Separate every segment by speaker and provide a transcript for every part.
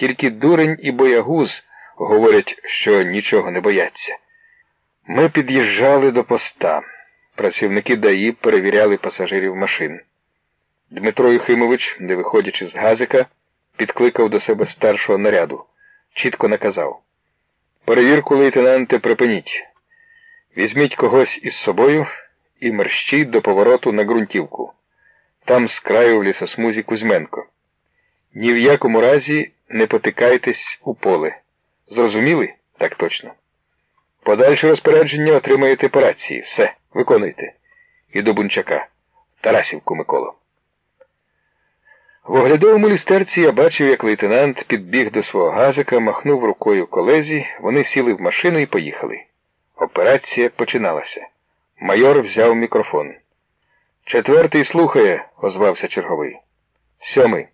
Speaker 1: Тільки дурень і боягуз говорять, що нічого не бояться. Ми під'їжджали до поста. Працівники ДАІ перевіряли пасажирів машин. Дмитро Юхимович, не виходячи з газика, підкликав до себе старшого наряду. Чітко наказав. Перевірку, лейтенанте, припиніть. Візьміть когось із собою і мерщіть до повороту на ґрунтівку. Там з краю в лісосмузі Кузьменко. Ні в якому разі не потикайтесь у поле. Зрозуміли? Так точно. Подальше розпорядження отримаєте по рації. Все, виконуйте. І до Бунчака. Тарасівку Миколо. В оглядовому люстерці я бачив, як лейтенант підбіг до свого газика, махнув рукою колезі, вони сіли в машину і поїхали. Операція починалася. Майор взяв мікрофон. Четвертий слухає, озвався черговий. Сьомий.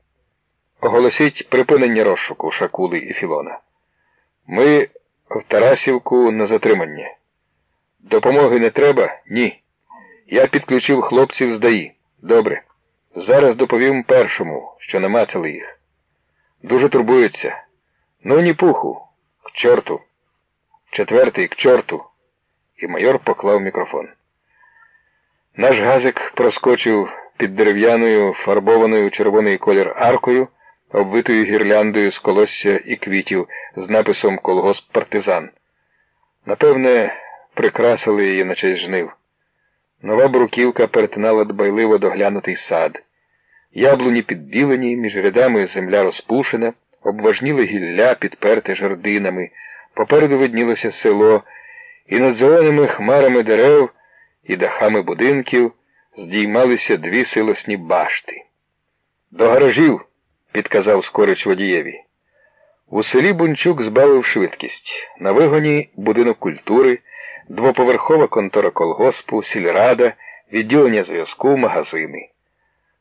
Speaker 1: Оголосіть припинення розшуку Шакули і Філона. Ми в Тарасівку на затримання. Допомоги не треба? Ні. Я підключив хлопців з ДАІ. Добре. Зараз доповім першому, що намацали їх. Дуже турбуються. Ну, ні пуху. К чорту. Четвертий к чорту. І майор поклав мікрофон. Наш газик проскочив під дерев'яною, фарбованою червоний колір аркою, обвитою гірляндою з колосся і квітів з написом Колгосп партизан. Напевне, прикрасили її на честь жнив. Нова бруківка перетинала дбайливо доглянутий сад. Яблуні підбілені, між рядами земля розпушена, обважніли гілля, підперте жердинами, попереду виднілося село, і над зеленими хмарами дерев і дахами будинків здіймалися дві силосні башти. До гаражів, підказав скорич водієві. У селі Бунчук збавив швидкість. На вигоні будинок культури, двоповерхова контора колгоспу, сільрада, відділення зв'язку, магазини.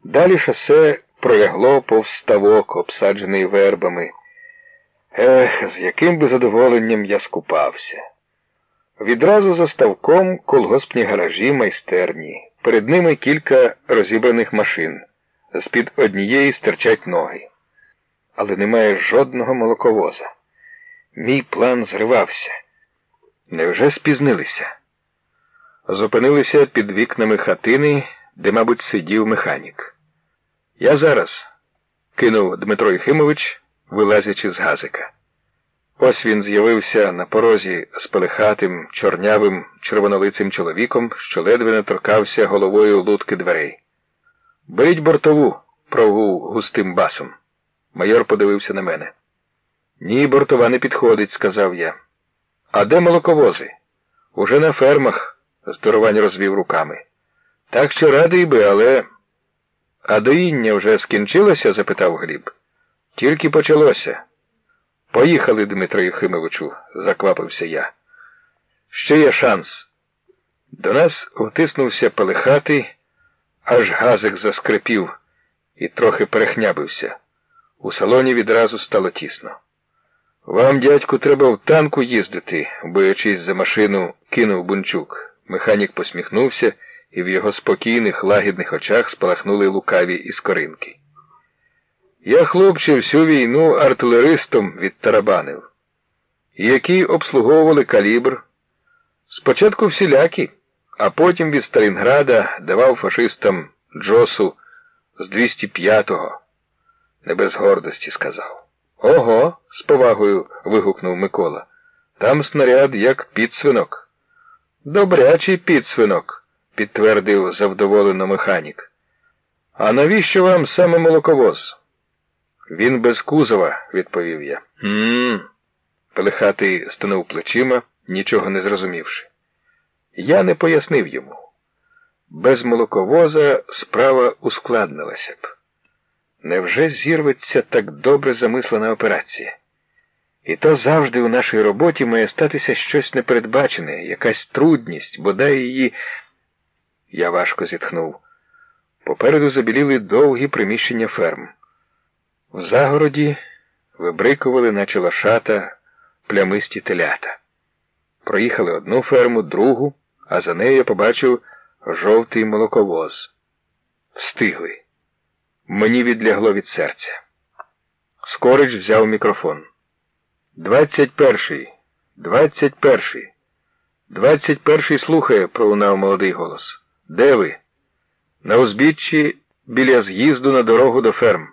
Speaker 1: Далі шосе пролягло повставок, обсаджений вербами. Ех, з яким би задоволенням я скупався. Відразу за ставком колгоспні гаражі майстерні. Перед ними кілька розібраних машин. З-під однієї стирчать ноги. Але немає жодного молоковоза. Мій план зривався. Невже спізнилися? Зупинилися під вікнами хатини, де, мабуть, сидів механік. Я зараз, кинув Дмитро Єхимович, вилазячи з газика. Ось він з'явився на порозі з пелехатим, чорнявим, червонолицим чоловіком, що ледве не торкався головою лутки дверей. Беріть бортову, провув густим басом. Майор подивився на мене. Ні, бортова не підходить, сказав я. А де молоковози? Уже на фермах, здоровань розвів руками. Так що радий би, але. А доїння вже скінчилося? запитав Гліб. Тільки почалося. Поїхали, Дмитро Єхимовичу, заквапився я. Ще є шанс. До нас втиснувся пелехатий, аж газик заскрипів і трохи перехнябився. У салоні відразу стало тісно. Вам, дядьку, треба в танку їздити, боячись за машину, кинув бунчук. Механік посміхнувся, і в його спокійних, лагідних очах спалахнули лукаві іскоринки. Я, хлопче, всю війну артилеристом відтарабанив, які обслуговували калібр. Спочатку всілякі, а потім від Сталінграда давав фашистам Джосу з 205-го. Не без гордості сказав. Ого, з повагою вигукнув Микола. Там снаряд як підсвинок. Добрячий підсвинок, підтвердив завдоволено механік. А навіщо вам саме молоковоз? Він без кузова, відповів я. Хм. Пелехатий стонув плечима, нічого не зрозумівши. Я не пояснив йому. Без молоковоза справа ускладнилася б. Невже зірветься так добре замислена операція? І то завжди у нашій роботі має статися щось непередбачене, якась трудність, бодай її. Я важко зітхнув. Попереду забіліли довгі приміщення ферм. В загороді вибрикували, наче лошата, плямисті телята. Проїхали одну ферму, другу, а за нею я побачив жовтий молоковоз. Встигли. Мені відлягло від серця. Скорич взяв мікрофон. Двадцять перший. Двадцять перший. Двадцять перший слухає, пролунав молодий голос. Де ви? На узбіччі біля з'їзду на дорогу до ферм.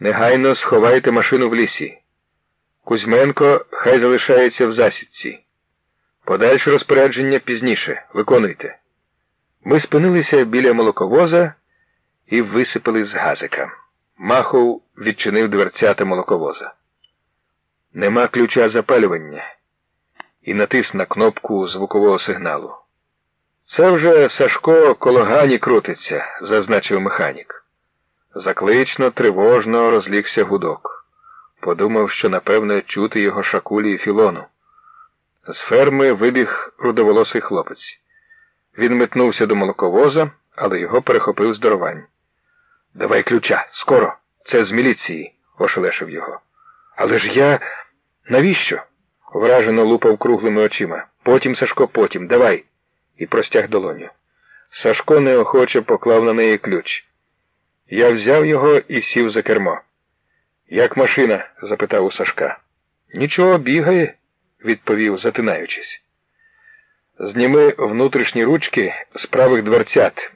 Speaker 1: Негайно сховайте машину в лісі. Кузьменко хай залишається в засідці. Подальше розпорядження пізніше. Виконуйте. Ми спинилися біля молоковоза і висипали з газика. Махов відчинив дверцята молоковоза. Нема ключа запалювання і натис на кнопку звукового сигналу. Це вже Сашко коло Гані крутиться, зазначив механік. Заклично, тривожно розлігся гудок. Подумав, що, напевне, чути його шакулі і філону. З ферми вибіг рудоволосий хлопець. Він метнувся до молоковоза, але його перехопив здоровань. Давай ключа, скоро. Це з міліції, ошелешив його. Але ж я. Навіщо? Вражено лупав круглими очима. Потім, Сашко, потім, давай. І простяг долоню. Сашко неохоче поклав на неї ключ. Я взяв його і сів за кермо. Як машина? запитав у Сашка. Нічого бігає, відповів, затинаючись. Зніми внутрішні ручки з правих дверцят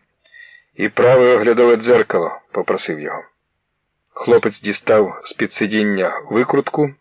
Speaker 1: і праве оглядове дзеркало, попросив його. Хлопець дістав з під сидіння викрутку